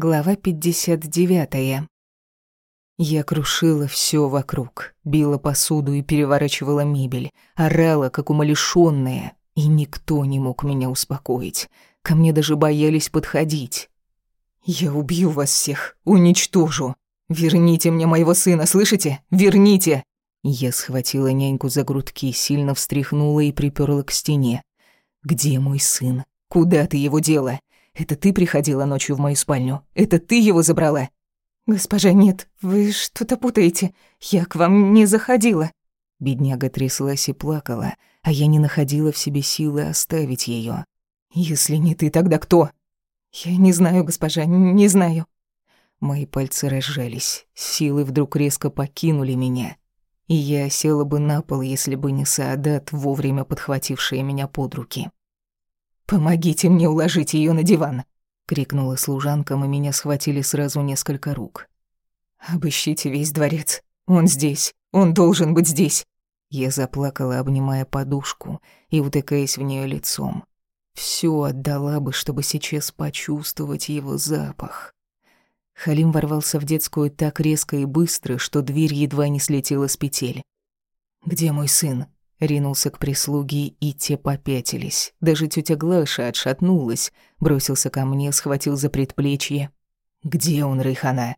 Глава 59. Я крушила все вокруг, била посуду и переворачивала мебель, орала, как умалишённая, и никто не мог меня успокоить. Ко мне даже боялись подходить. «Я убью вас всех, уничтожу. Верните мне моего сына, слышите? Верните!» Я схватила няньку за грудки, сильно встряхнула и приперла к стене. «Где мой сын? Куда ты его дела? Это ты приходила ночью в мою спальню? Это ты его забрала?» «Госпожа, нет, вы что-то путаете. Я к вам не заходила». Бедняга тряслась и плакала, а я не находила в себе силы оставить ее. «Если не ты, тогда кто?» «Я не знаю, госпожа, не знаю». Мои пальцы разжались, силы вдруг резко покинули меня, и я села бы на пол, если бы не Саадат, вовремя подхватившая меня под руки. «Помогите мне уложить ее на диван!» — крикнула служанкам, и меня схватили сразу несколько рук. «Обыщите весь дворец. Он здесь. Он должен быть здесь». Я заплакала, обнимая подушку и утыкаясь в нее лицом. Всё отдала бы, чтобы сейчас почувствовать его запах. Халим ворвался в детскую так резко и быстро, что дверь едва не слетела с петель. «Где мой сын?» Ринулся к прислуге, и те попятились. Даже тетя Глаша отшатнулась, бросился ко мне, схватил за предплечье. «Где он, Рейхана?»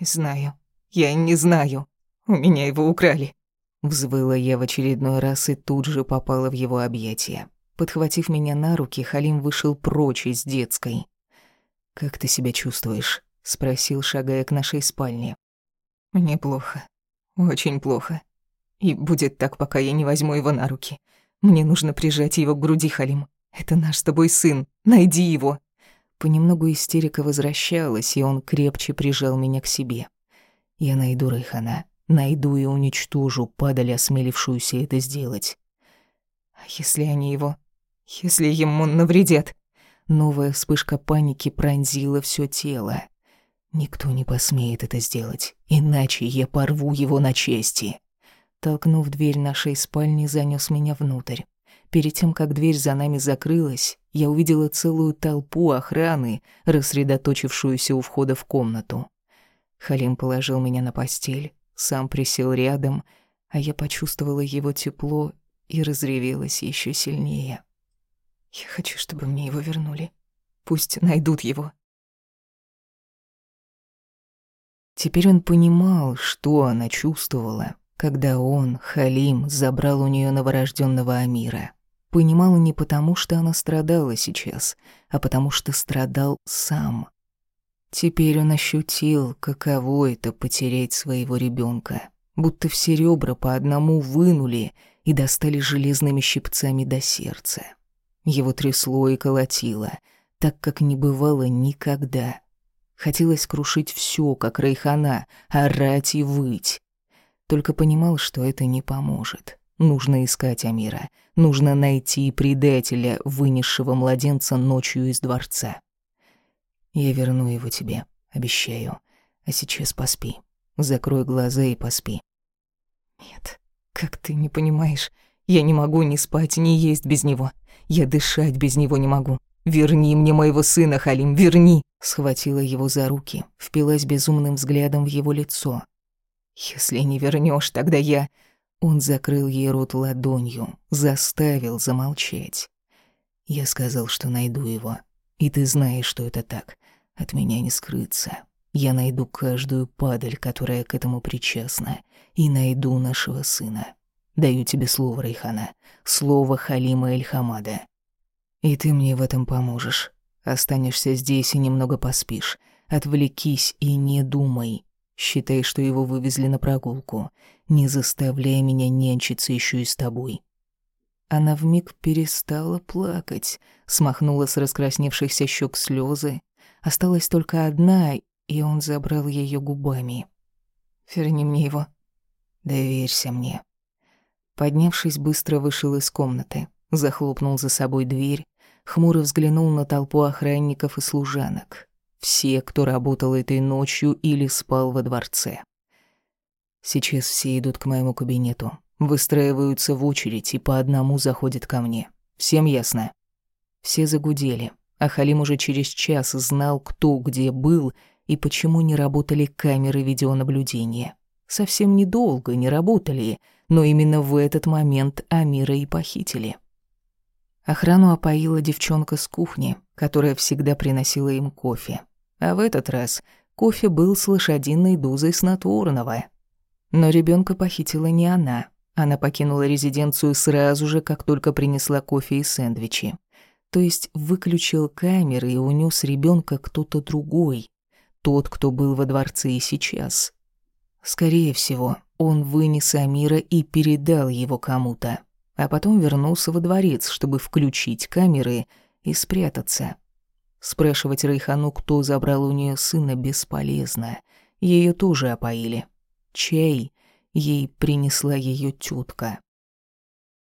«Не знаю. Я не знаю. У меня его украли». Взвыла я в очередной раз и тут же попала в его объятия. Подхватив меня на руки, Халим вышел прочь из детской. «Как ты себя чувствуешь?» — спросил, шагая к нашей спальне. «Мне плохо. Очень плохо. И будет так, пока я не возьму его на руки. Мне нужно прижать его к груди, Халим. Это наш с тобой сын. Найди его. Понемногу истерика возвращалась, и он крепче прижал меня к себе. Я найду Райхана. Найду и уничтожу падаль, осмелившуюся это сделать. А если они его... Если ему навредят? Новая вспышка паники пронзила все тело. Никто не посмеет это сделать, иначе я порву его на части. Толкнув дверь нашей спальни, занёс меня внутрь. Перед тем, как дверь за нами закрылась, я увидела целую толпу охраны, рассредоточившуюся у входа в комнату. Халим положил меня на постель, сам присел рядом, а я почувствовала его тепло и разревелась еще сильнее. Я хочу, чтобы мне его вернули. Пусть найдут его. Теперь он понимал, что она чувствовала, когда он, Халим, забрал у нее новорожденного Амира. Понимал не потому, что она страдала сейчас, а потому что страдал сам. Теперь он ощутил, каково это потерять своего ребенка, будто все ребра по одному вынули и достали железными щипцами до сердца. Его трясло и колотило, так как не бывало никогда. Хотелось крушить все, как Райхана, орать и выть. Только понимал, что это не поможет. Нужно искать Амира. Нужно найти предателя, вынесшего младенца ночью из дворца. Я верну его тебе, обещаю. А сейчас поспи. Закрой глаза и поспи. Нет, как ты не понимаешь, я не могу ни спать, ни есть без него. Я дышать без него не могу. Верни мне моего сына, Халим, верни. Схватила его за руки, впилась безумным взглядом в его лицо. «Если не вернешь, тогда я...» Он закрыл ей рот ладонью, заставил замолчать. Я сказал, что найду его. И ты знаешь, что это так. От меня не скрыться. Я найду каждую падаль, которая к этому причастна, и найду нашего сына. Даю тебе слово, Райхана, слово Халима Эльхамада. И ты мне в этом поможешь. Останешься здесь и немного поспишь. Отвлекись и не думай. Считай, что его вывезли на прогулку. Не заставляй меня нянчиться еще и с тобой». Она вмиг перестала плакать, смахнула с раскрасневшихся щек слезы. Осталась только одна, и он забрал ее губами. «Верни мне его». «Доверься мне». Поднявшись, быстро вышел из комнаты, захлопнул за собой дверь, хмуро взглянул на толпу охранников и служанок. Все, кто работал этой ночью или спал во дворце. Сейчас все идут к моему кабинету, выстраиваются в очередь и по одному заходят ко мне. Всем ясно? Все загудели. а Халим уже через час знал, кто где был и почему не работали камеры видеонаблюдения. Совсем недолго не работали, но именно в этот момент Амира и похитили. Охрану опоила девчонка с кухни, которая всегда приносила им кофе. А в этот раз кофе был с лошадиной дозой снотворного. Но ребенка похитила не она. Она покинула резиденцию сразу же, как только принесла кофе и сэндвичи. То есть выключил камеры и унес ребенка кто-то другой. Тот, кто был во дворце и сейчас. Скорее всего, он вынес Амира и передал его кому-то, а потом вернулся во дворец, чтобы включить камеры и спрятаться. Спрашивать Райхану, кто забрал у нее сына, бесполезно. Ее тоже опоили. Чай ей принесла ее тетка.